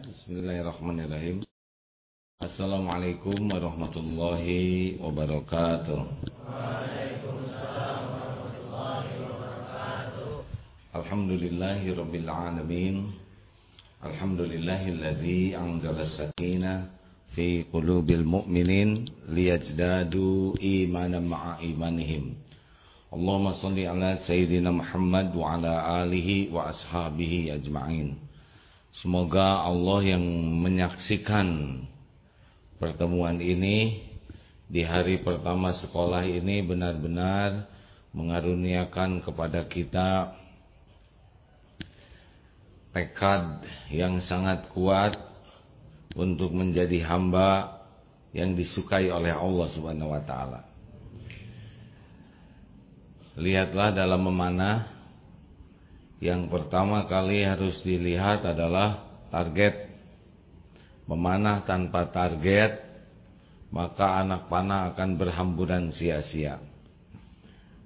Bismillahirrahmanirrahim. Assalamualaikum warahmatullahi wabarakatuh. Waalaikumsalam warahmatullahi wabarakatuh. Alhamdulillahi rabbil alamin. Alhamdulillahilladzi anzala sakinah fi qulubil mu'minin liyajdadu imanan ma'a imanihim. Allahumma salli ala sayyidina Muhammad wa ala alihi wa ashabihi ajma'in. Semoga Allah yang menyaksikan pertemuan ini di hari pertama sekolah ini benar-benar mengaruniakan kepada kita tekad yang sangat kuat untuk menjadi hamba yang disukai oleh Allah Subhanahu wa taala. Lihatlah dalam memanah yang pertama kali harus dilihat adalah target. Memanah tanpa target, maka anak panah akan berhamburan sia-sia.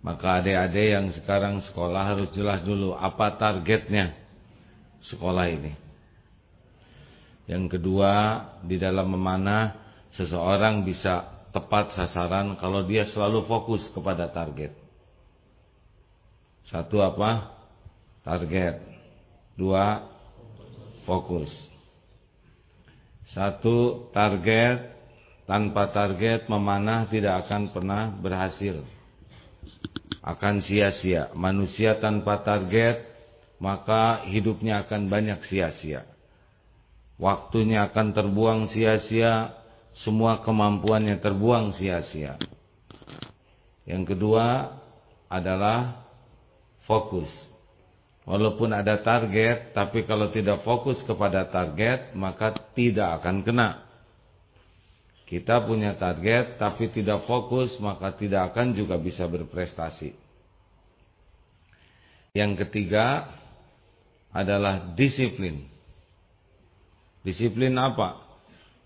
Maka adik-adik yang sekarang sekolah harus jelas dulu apa targetnya sekolah ini. Yang kedua, di dalam memanah seseorang bisa tepat sasaran kalau dia selalu fokus kepada target. Satu apa? Target. Dua, fokus. Satu, target. Tanpa target memanah tidak akan pernah berhasil. Akan sia-sia. Manusia tanpa target, maka hidupnya akan banyak sia-sia. Waktunya akan terbuang sia-sia, semua kemampuannya terbuang sia-sia. Yang kedua adalah fokus. Walaupun ada target, tapi kalau tidak fokus kepada target, maka tidak akan kena. Kita punya target, tapi tidak fokus, maka tidak akan juga bisa berprestasi. Yang ketiga adalah disiplin. Disiplin apa?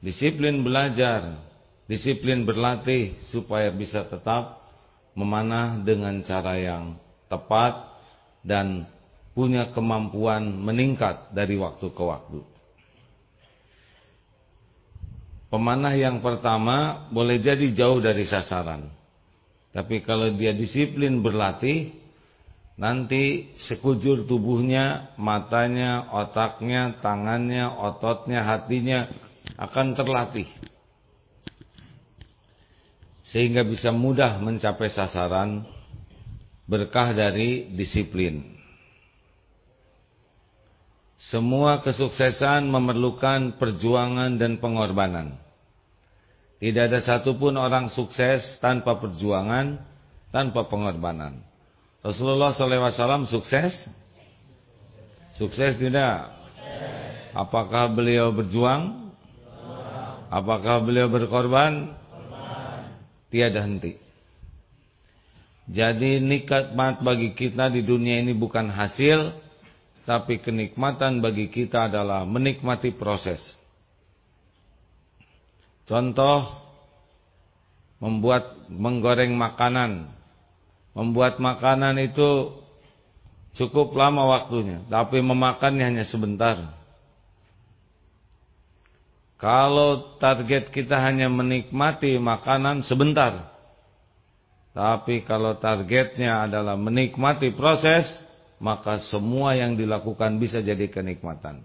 Disiplin belajar, disiplin berlatih supaya bisa tetap memanah dengan cara yang tepat dan punya kemampuan meningkat dari waktu ke waktu. Pemanah yang pertama boleh jadi jauh dari sasaran. Tapi kalau dia disiplin berlatih, nanti sekujur tubuhnya, matanya, otaknya, tangannya, ototnya, hatinya akan terlatih. Sehingga bisa mudah mencapai sasaran berkah dari disiplin. Semua kesuksesan memerlukan perjuangan dan pengorbanan. Tidak ada satupun orang sukses tanpa perjuangan, tanpa pengorbanan. Rasulullah SAW sukses? Sukses tidak? Apakah beliau berjuang? Apakah beliau berkorban? Tiada henti. Jadi nikmat bagi kita di dunia ini bukan hasil, tapi kenikmatan bagi kita adalah menikmati proses. Contoh membuat menggoreng makanan. Membuat makanan itu cukup lama waktunya, tapi memakannya hanya sebentar. Kalau target kita hanya menikmati makanan sebentar, tapi kalau targetnya adalah menikmati proses, maka semua yang dilakukan bisa jadi kenikmatan.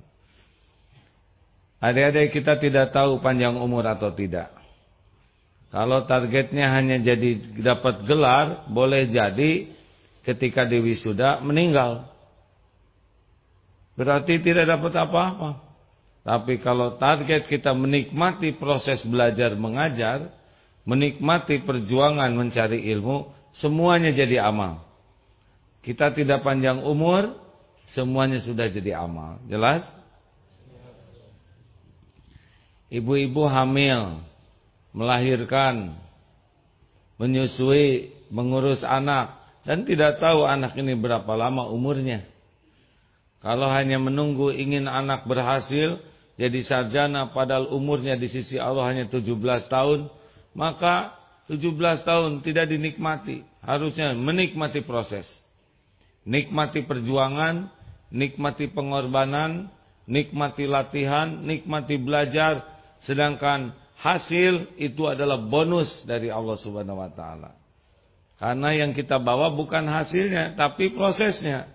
Adik-adik kita tidak tahu panjang umur atau tidak. Kalau targetnya hanya jadi dapat gelar, boleh jadi ketika di wisuda meninggal. Berarti tidak dapat apa-apa. Tapi kalau target kita menikmati proses belajar mengajar, menikmati perjuangan mencari ilmu, semuanya jadi amal. Kita tidak panjang umur, semuanya sudah jadi amal. Jelas? Ibu-ibu hamil, melahirkan, menyusui, mengurus anak, dan tidak tahu anak ini berapa lama umurnya. Kalau hanya menunggu ingin anak berhasil, jadi sarjana padahal umurnya di sisi Allah hanya 17 tahun, maka 17 tahun tidak dinikmati. Harusnya menikmati proses nikmati perjuangan, nikmati pengorbanan, nikmati latihan, nikmati belajar, sedangkan hasil itu adalah bonus dari Allah Subhanahu wa taala. Karena yang kita bawa bukan hasilnya, tapi prosesnya.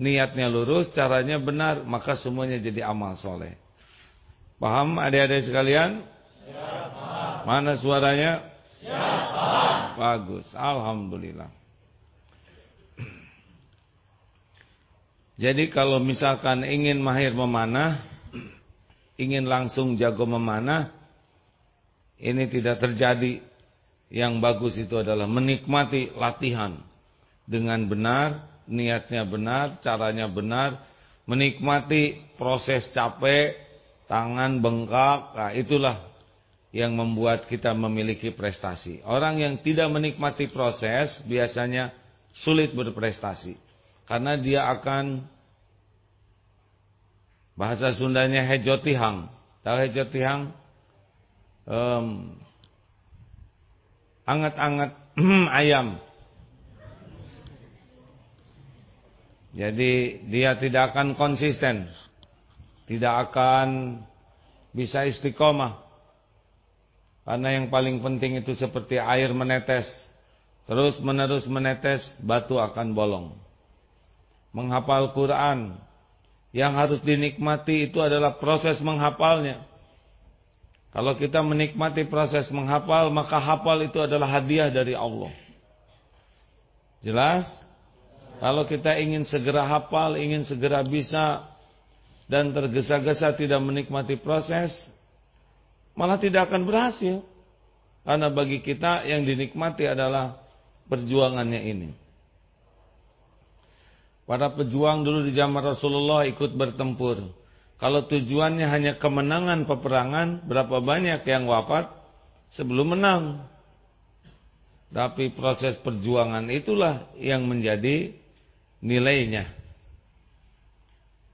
Niatnya lurus, caranya benar, maka semuanya jadi amal soleh. Paham adik-adik sekalian? Ya, Mana suaranya? Ya, Bagus, Alhamdulillah. Jadi kalau misalkan ingin mahir memanah, ingin langsung jago memanah, ini tidak terjadi. Yang bagus itu adalah menikmati latihan dengan benar, niatnya benar, caranya benar, menikmati proses capek, tangan bengkak, nah itulah yang membuat kita memiliki prestasi. Orang yang tidak menikmati proses biasanya sulit berprestasi. Karena dia akan bahasa Sundanya hejotihang. Tahu hejotihang? Um, anget-anget ayam. Jadi dia tidak akan konsisten. Tidak akan bisa istiqomah. Karena yang paling penting itu seperti air menetes. Terus menerus menetes, batu akan bolong menghafal Quran. Yang harus dinikmati itu adalah proses menghafalnya. Kalau kita menikmati proses menghafal, maka hafal itu adalah hadiah dari Allah. Jelas? Kalau kita ingin segera hafal, ingin segera bisa, dan tergesa-gesa tidak menikmati proses, malah tidak akan berhasil. Karena bagi kita yang dinikmati adalah perjuangannya ini. Para pejuang dulu di zaman Rasulullah ikut bertempur. Kalau tujuannya hanya kemenangan peperangan, berapa banyak yang wafat sebelum menang. Tapi proses perjuangan itulah yang menjadi nilainya.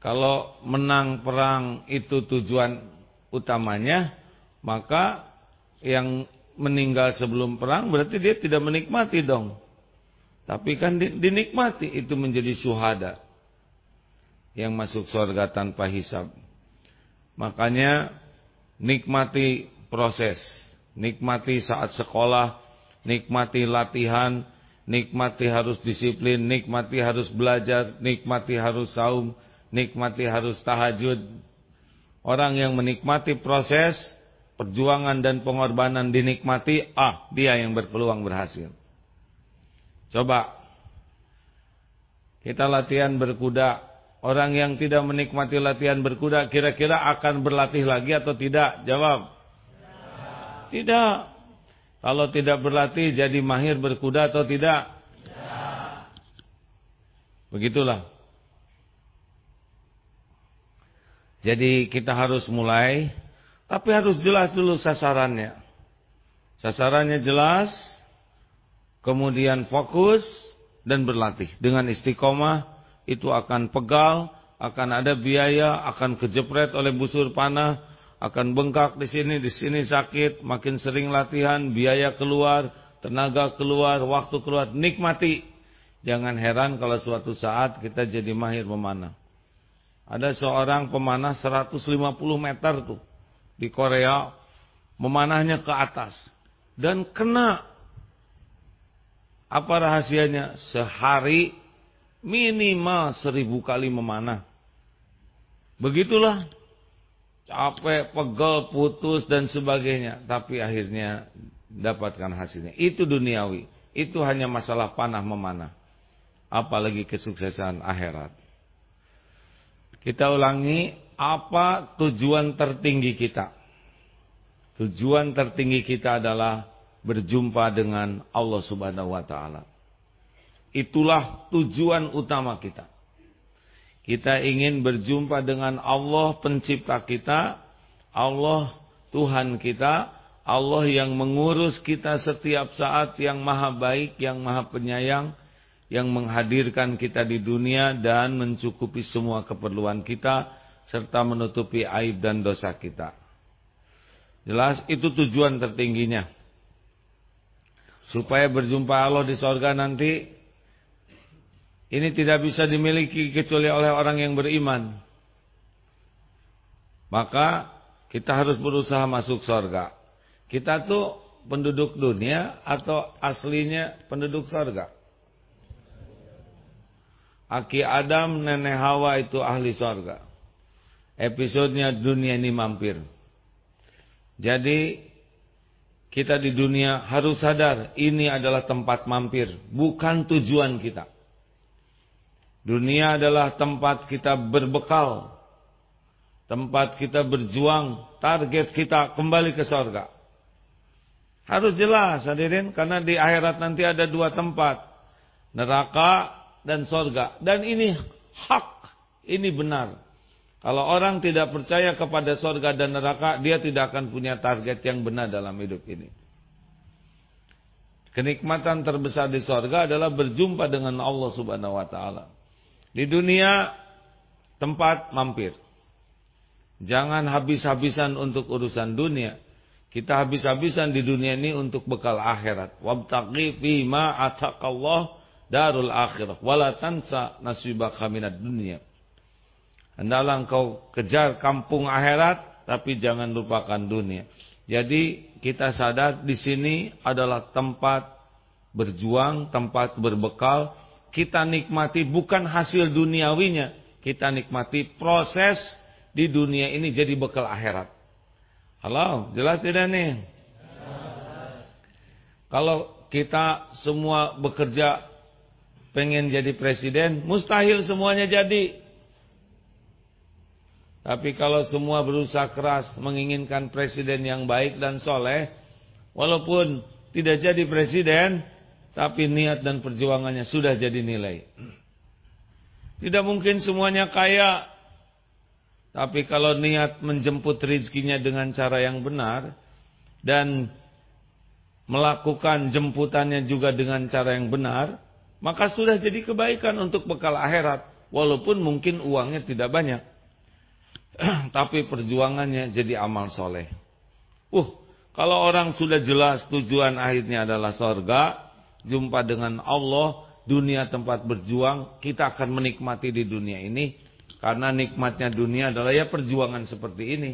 Kalau menang perang itu tujuan utamanya, maka yang meninggal sebelum perang berarti dia tidak menikmati dong. Tapi kan dinikmati itu menjadi syuhada yang masuk surga tanpa hisab. Makanya nikmati proses, nikmati saat sekolah, nikmati latihan, nikmati harus disiplin, nikmati harus belajar, nikmati harus saum, nikmati harus tahajud. Orang yang menikmati proses, perjuangan dan pengorbanan dinikmati, ah dia yang berpeluang berhasil. Coba kita latihan berkuda. Orang yang tidak menikmati latihan berkuda kira-kira akan berlatih lagi atau tidak? Jawab. Tidak. Kalau tidak berlatih jadi mahir berkuda atau tidak? Begitulah. Jadi kita harus mulai tapi harus jelas dulu sasarannya. Sasarannya jelas, kemudian fokus dan berlatih. Dengan istiqomah itu akan pegal, akan ada biaya, akan kejepret oleh busur panah, akan bengkak di sini, di sini sakit, makin sering latihan, biaya keluar, tenaga keluar, waktu keluar, nikmati. Jangan heran kalau suatu saat kita jadi mahir memanah. Ada seorang pemanah 150 meter tuh di Korea, memanahnya ke atas dan kena apa rahasianya? Sehari minimal seribu kali memanah. Begitulah. Capek, pegel, putus dan sebagainya. Tapi akhirnya dapatkan hasilnya. Itu duniawi. Itu hanya masalah panah memanah. Apalagi kesuksesan akhirat. Kita ulangi apa tujuan tertinggi kita. Tujuan tertinggi kita adalah berjumpa dengan Allah Subhanahu wa taala. Itulah tujuan utama kita. Kita ingin berjumpa dengan Allah pencipta kita, Allah Tuhan kita, Allah yang mengurus kita setiap saat yang maha baik, yang maha penyayang, yang menghadirkan kita di dunia dan mencukupi semua keperluan kita serta menutupi aib dan dosa kita. Jelas itu tujuan tertingginya supaya berjumpa Allah di sorga nanti ini tidak bisa dimiliki kecuali oleh orang yang beriman. Maka kita harus berusaha masuk surga. Kita tuh penduduk dunia atau aslinya penduduk surga? Aki Adam, nenek Hawa itu ahli surga. Episodenya dunia ini mampir. Jadi kita di dunia harus sadar ini adalah tempat mampir, bukan tujuan kita. Dunia adalah tempat kita berbekal, tempat kita berjuang, target kita kembali ke sorga. Harus jelas hadirin, karena di akhirat nanti ada dua tempat, neraka dan sorga. Dan ini hak, ini benar. Kalau orang tidak percaya kepada sorga dan neraka, dia tidak akan punya target yang benar dalam hidup ini. Kenikmatan terbesar di sorga adalah berjumpa dengan Allah subhanahu wa ta'ala. Di dunia, tempat mampir. Jangan habis-habisan untuk urusan dunia. Kita habis-habisan di dunia ini untuk bekal akhirat. Wabtaqi fima ataqallah darul akhirat. Wala tansa nasibaka minad dunia. Hendaklah engkau kejar kampung akhirat, tapi jangan lupakan dunia. Jadi kita sadar di sini adalah tempat berjuang, tempat berbekal. Kita nikmati bukan hasil duniawinya, kita nikmati proses di dunia ini jadi bekal akhirat. Halo, jelas tidak nih? Kalau kita semua bekerja pengen jadi presiden, mustahil semuanya jadi. Tapi kalau semua berusaha keras menginginkan presiden yang baik dan soleh, walaupun tidak jadi presiden, tapi niat dan perjuangannya sudah jadi nilai. Tidak mungkin semuanya kaya, tapi kalau niat menjemput rizkinya dengan cara yang benar, dan melakukan jemputannya juga dengan cara yang benar, maka sudah jadi kebaikan untuk bekal akhirat, walaupun mungkin uangnya tidak banyak. tapi perjuangannya jadi amal soleh. Uh, kalau orang sudah jelas tujuan akhirnya adalah sorga, jumpa dengan Allah, dunia tempat berjuang, kita akan menikmati di dunia ini. Karena nikmatnya dunia adalah ya perjuangan seperti ini.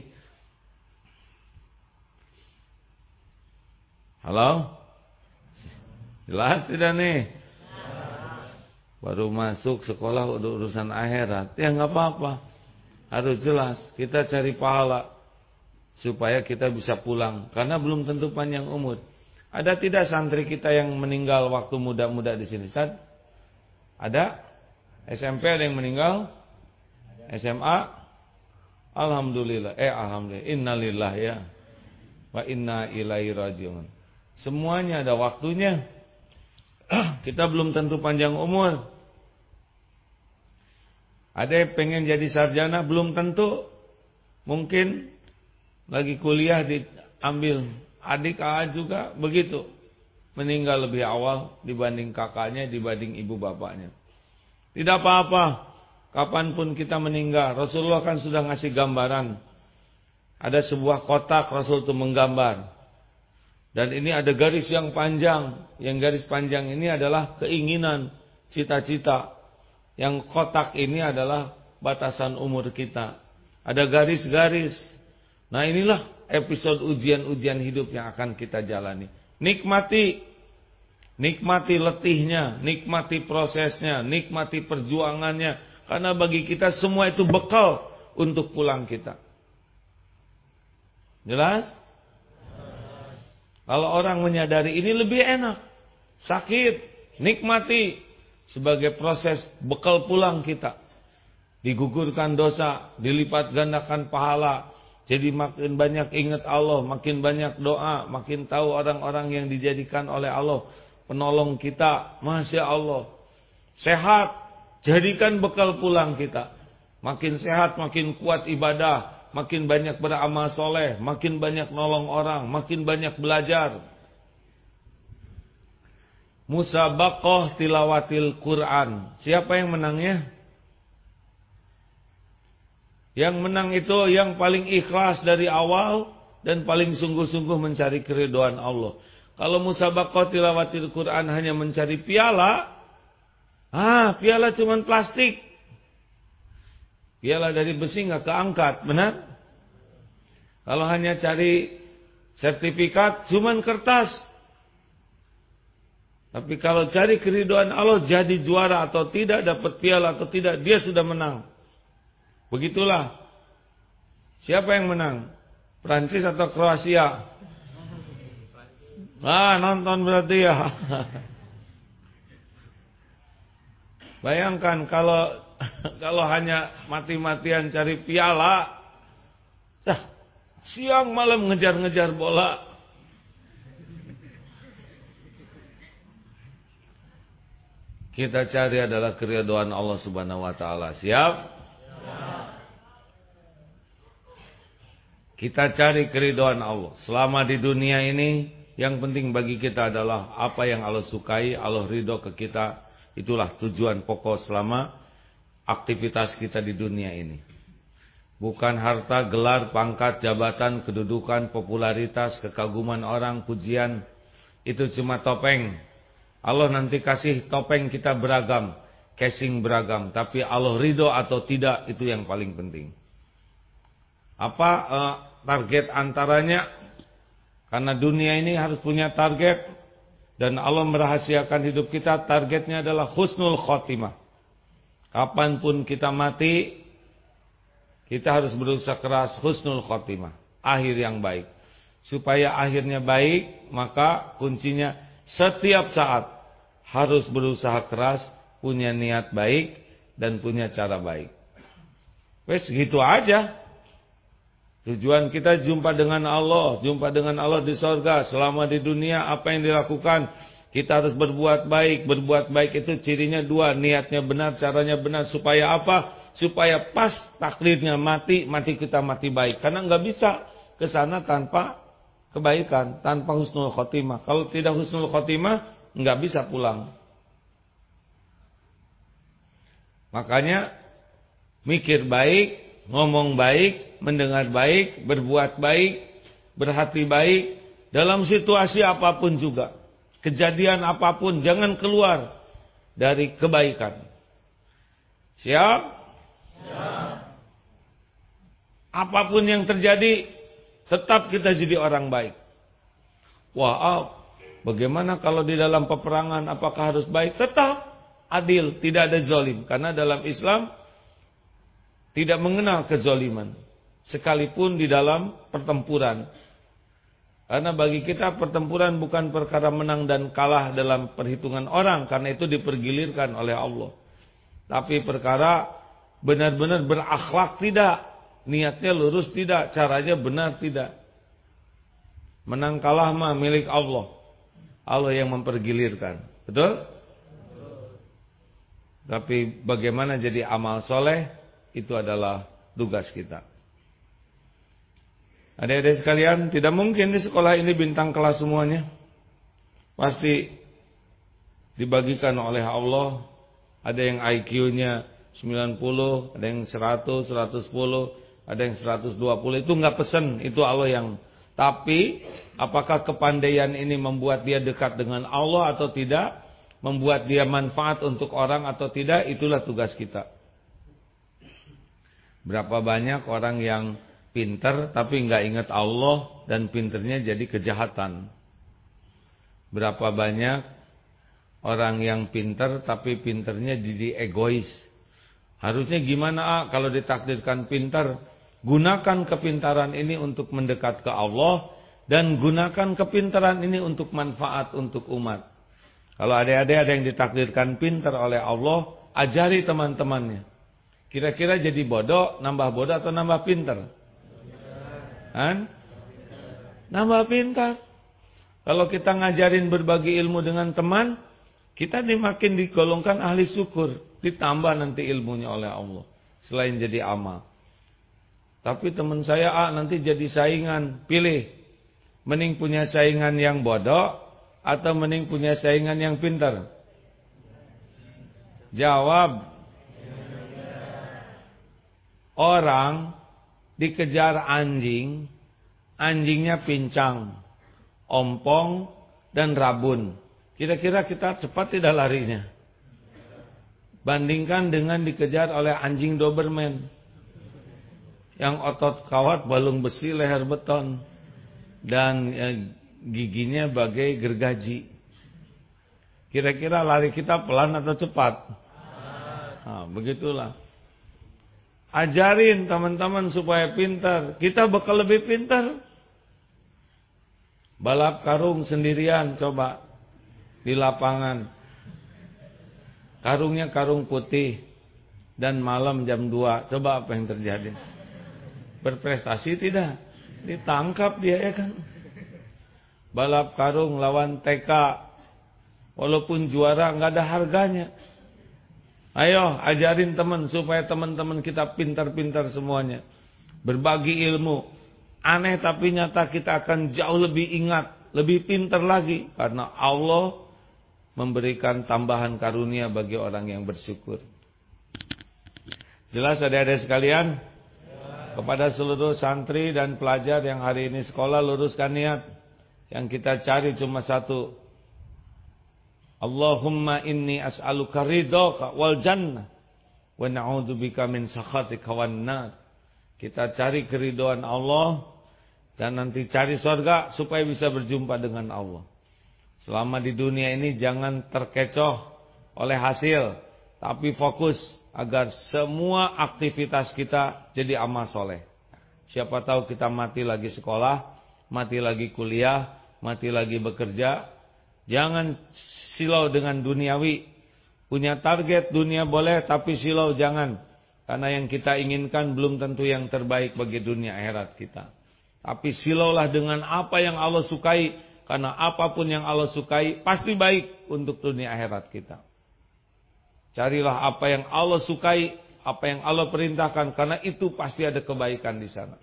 Halo? Jelas tidak nih? Baru masuk sekolah urusan akhirat. Ya nggak apa-apa harus jelas. Kita cari pahala supaya kita bisa pulang karena belum tentu panjang umur. Ada tidak santri kita yang meninggal waktu muda-muda di sini, Ustaz? Ada? SMP ada yang meninggal? SMA? Alhamdulillah. Eh alhamdulillah. Innalillah ya. Wa inna ilaihi rajiun. Semuanya ada waktunya. kita belum tentu panjang umur. Ada yang pengen jadi sarjana belum tentu. Mungkin lagi kuliah diambil. Adik kakak juga begitu. Meninggal lebih awal dibanding kakaknya, dibanding ibu bapaknya. Tidak apa-apa. Kapan pun kita meninggal. Rasulullah kan sudah ngasih gambaran. Ada sebuah kotak Rasul itu menggambar. Dan ini ada garis yang panjang. Yang garis panjang ini adalah keinginan, cita-cita. Yang kotak ini adalah batasan umur kita. Ada garis-garis. Nah inilah episode ujian-ujian hidup yang akan kita jalani. Nikmati. Nikmati letihnya, nikmati prosesnya, nikmati perjuangannya. Karena bagi kita semua itu bekal untuk pulang kita. Jelas? Kalau orang menyadari ini lebih enak. Sakit, nikmati sebagai proses bekal pulang kita. Digugurkan dosa, dilipat gandakan pahala. Jadi makin banyak ingat Allah, makin banyak doa, makin tahu orang-orang yang dijadikan oleh Allah penolong kita. Masya Allah. Sehat, jadikan bekal pulang kita. Makin sehat, makin kuat ibadah, makin banyak beramal soleh, makin banyak nolong orang, makin banyak belajar. Musabaqah tilawatil Quran. Siapa yang menangnya? Yang menang itu yang paling ikhlas dari awal dan paling sungguh-sungguh mencari keriduan Allah. Kalau musabaqah tilawatil Quran hanya mencari piala, ah, piala cuma plastik. Piala dari besi nggak keangkat, benar? Kalau hanya cari sertifikat cuman kertas. Tapi kalau cari keriduan Allah jadi juara atau tidak dapat piala atau tidak dia sudah menang. Begitulah. Siapa yang menang? Prancis atau Kroasia? Ah, nonton berarti ya. Bayangkan kalau kalau hanya mati-matian cari piala, Siang malam ngejar-ngejar bola. Kita cari adalah keriduan Allah Subhanahu wa taala. Siap? Kita cari keriduan Allah. Selama di dunia ini yang penting bagi kita adalah apa yang Allah sukai, Allah ridho ke kita. Itulah tujuan pokok selama aktivitas kita di dunia ini. Bukan harta, gelar, pangkat, jabatan, kedudukan, popularitas, kekaguman orang, pujian. Itu cuma topeng. Allah nanti kasih topeng kita beragam. Casing beragam. Tapi Allah ridho atau tidak itu yang paling penting. Apa uh, target antaranya? Karena dunia ini harus punya target. Dan Allah merahasiakan hidup kita. Targetnya adalah husnul khotimah. Kapan pun kita mati kita harus berusaha keras husnul khotimah, akhir yang baik. Supaya akhirnya baik, maka kuncinya setiap saat harus berusaha keras, punya niat baik dan punya cara baik. Wes gitu aja. Tujuan kita jumpa dengan Allah, jumpa dengan Allah di sorga. Selama di dunia apa yang dilakukan kita harus berbuat baik. Berbuat baik itu cirinya dua. Niatnya benar, caranya benar. Supaya apa? Supaya pas takdirnya mati, mati kita mati baik. Karena nggak bisa ke sana tanpa kebaikan. Tanpa husnul khotimah. Kalau tidak husnul khotimah, nggak bisa pulang. Makanya mikir baik, ngomong baik, mendengar baik, berbuat baik, berhati baik. Dalam situasi apa pun juga kejadian apa pun jangan keluar dari kebaikan. Siap? Siap. Apa pun yang terjadi tetap kita jadi orang baik. Wah, bagaimana kalau di dalam peperangan apakah harus baik? Tetap adil, tidak ada zalim karena dalam Islam tidak mengenal kezaliman sekalipun di dalam pertempuran karena bagi kita pertempuran bukan perkara menang dan kalah dalam perhitungan orang. Karena itu dipergilirkan oleh Allah. Tapi perkara benar-benar berakhlak tidak. Niatnya lurus tidak. Caranya benar tidak. Menang kalah mah milik Allah. Allah yang mempergilirkan. Betul? Tapi bagaimana jadi amal soleh itu adalah tugas kita. Adik-adik sekalian, tidak mungkin di sekolah ini bintang kelas semuanya. Pasti dibagikan oleh Allah. Ada yang IQ-nya 90, ada yang 100, 110, ada yang 120. Itu enggak pesan, itu Allah yang. Tapi apakah kepandaian ini membuat dia dekat dengan Allah atau tidak? Membuat dia manfaat untuk orang atau tidak? Itulah tugas kita. Berapa banyak orang yang pinter tapi nggak ingat Allah dan pinternya jadi kejahatan. Berapa banyak orang yang pinter tapi pinternya jadi egois. Harusnya gimana ah kalau ditakdirkan pinter? Gunakan kepintaran ini untuk mendekat ke Allah dan gunakan kepintaran ini untuk manfaat untuk umat. Kalau adik-adik ada yang ditakdirkan pinter oleh Allah, ajari teman-temannya. Kira-kira jadi bodoh, nambah bodoh atau nambah pinter? Kan? Nambah pintar. Kalau kita ngajarin berbagi ilmu dengan teman, kita dimakin digolongkan ahli syukur. Ditambah nanti ilmunya oleh Allah. Selain jadi amal. Tapi teman saya ah, nanti jadi saingan. Pilih. Mending punya saingan yang bodoh. Atau mending punya saingan yang pintar. Jawab. Orang dikejar anjing, anjingnya pincang, ompong, dan rabun. Kira-kira kita cepat tidak larinya? Bandingkan dengan dikejar oleh anjing Doberman. Yang otot kawat, balung besi, leher beton. Dan ya, giginya bagai gergaji. Kira-kira lari kita pelan atau cepat? Nah, begitulah. Ajarin teman-teman supaya pintar. Kita bakal lebih pintar. Balap karung sendirian coba di lapangan. Karungnya karung putih dan malam jam 2. Coba apa yang terjadi? Berprestasi tidak? Ditangkap dia ya kan. Balap karung lawan TK. Walaupun juara nggak ada harganya. Ayo ajarin teman supaya teman-teman kita pintar-pintar semuanya. Berbagi ilmu. Aneh tapi nyata kita akan jauh lebih ingat, lebih pintar lagi karena Allah memberikan tambahan karunia bagi orang yang bersyukur. Jelas adik-adik sekalian? Kepada seluruh santri dan pelajar yang hari ini sekolah luruskan niat. Yang kita cari cuma satu. Allahumma inni as'aluka ridhaka wal jannah wa na'udzubika min sakhatika wan nar. Kita cari keridoan Allah dan nanti cari surga supaya bisa berjumpa dengan Allah. Selama di dunia ini jangan terkecoh oleh hasil, tapi fokus agar semua aktivitas kita jadi amal soleh. Siapa tahu kita mati lagi sekolah, mati lagi kuliah, mati lagi bekerja. Jangan silau dengan duniawi. Punya target dunia boleh, tapi silau jangan. Karena yang kita inginkan belum tentu yang terbaik bagi dunia akhirat kita. Tapi silaulah dengan apa yang Allah sukai. Karena apa pun yang Allah sukai pasti baik untuk dunia akhirat kita. Carilah apa yang Allah sukai, apa yang Allah perintahkan karena itu pasti ada kebaikan di sana.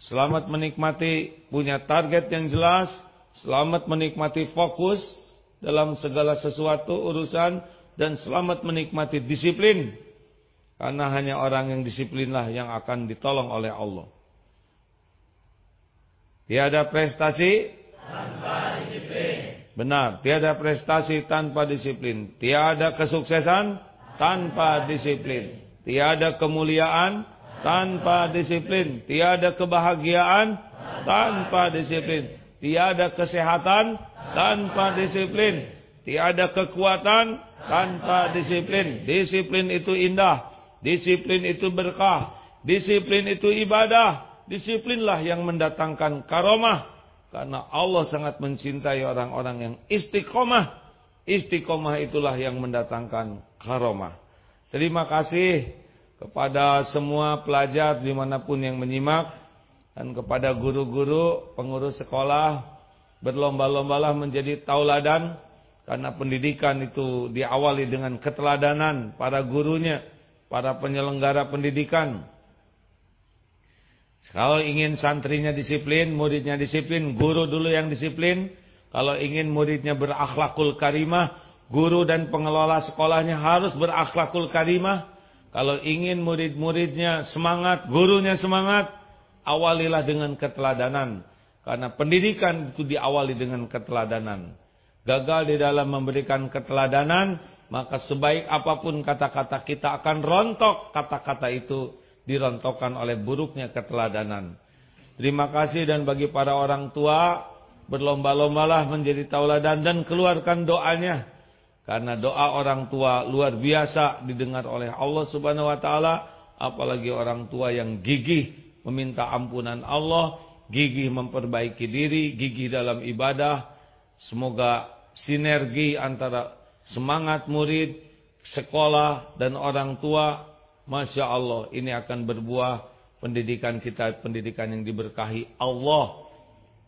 Selamat menikmati punya target yang jelas, selamat menikmati fokus dalam segala sesuatu urusan dan selamat menikmati disiplin. Karena hanya orang yang disiplinlah yang akan ditolong oleh Allah. Tiada prestasi tanpa disiplin. Benar, tiada prestasi tanpa disiplin, tiada kesuksesan tanpa disiplin, tiada kemuliaan tanpa disiplin, tiada kebahagiaan tanpa disiplin, tiada kesehatan tanpa disiplin, tiada kekuatan tanpa disiplin. Disiplin itu indah, disiplin itu berkah, disiplin itu ibadah, disiplinlah yang mendatangkan karomah karena Allah sangat mencintai orang-orang yang istiqomah. Istiqomah itulah yang mendatangkan karomah. Terima kasih kepada semua pelajar di mana pun yang menyimak. Dan kepada guru-guru, pengurus sekolah. Berlomba-lombalah menjadi tauladan. Karena pendidikan itu diawali dengan keteladanan para gurunya. Para penyelenggara pendidikan. Kalau ingin santrinya disiplin, muridnya disiplin, guru dulu yang disiplin. Kalau ingin muridnya berakhlakul karimah, guru dan pengelola sekolahnya harus berakhlakul karimah. Kalau ingin murid-muridnya semangat, gurunya semangat, awalilah dengan keteladanan. Karena pendidikan itu diawali dengan keteladanan. Gagal di dalam memberikan keteladanan, maka sebaik apa pun kata-kata kita akan rontok kata-kata itu dirontokkan oleh buruknya keteladanan. Terima kasih dan bagi para orang tua berlomba-lombalah menjadi tauladan dan keluarkan doanya. Karena doa orang tua luar biasa didengar oleh Allah Subhanahu wa taala, apalagi orang tua yang gigih meminta ampunan Allah, gigih memperbaiki diri, gigih dalam ibadah. Semoga sinergi antara semangat murid, sekolah dan orang tua Masya Allah ini akan berbuah pendidikan kita pendidikan yang diberkahi Allah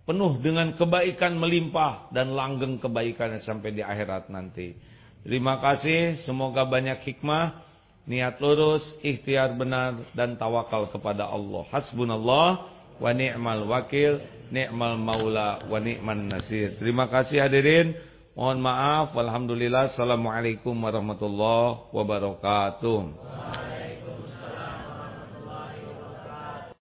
penuh dengan kebaikan melimpah dan langgeng kebaikannya sampai di akhirat nanti. Terima kasih, semoga banyak hikmah, niat lurus, ikhtiar benar dan tawakal kepada Allah. Hasbunallah wa ni'mal wakil, ni'mal maula wa ni'man nasir. Terima kasih hadirin. Mohon maaf. Alhamdulillah. Assalamualaikum warahmatullahi wabarakatuh.